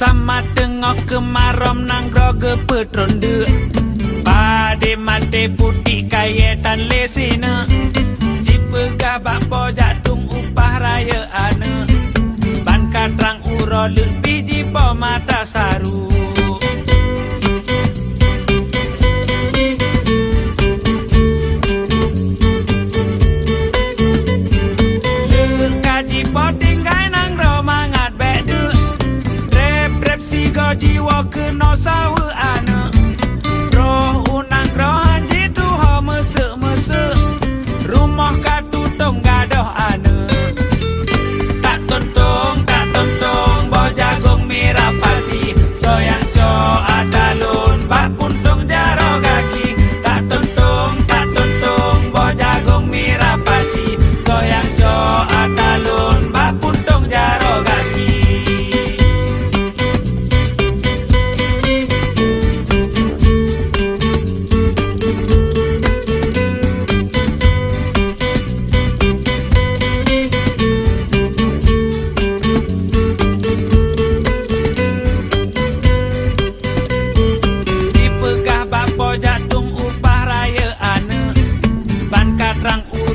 sama tengok kemarom nang groge petronde. Pade mate putih kaya tan lesina Jipegah bapo jatung upah raya ana Ban katrang uro lebih jipo mata saru go jiwa ke no sawu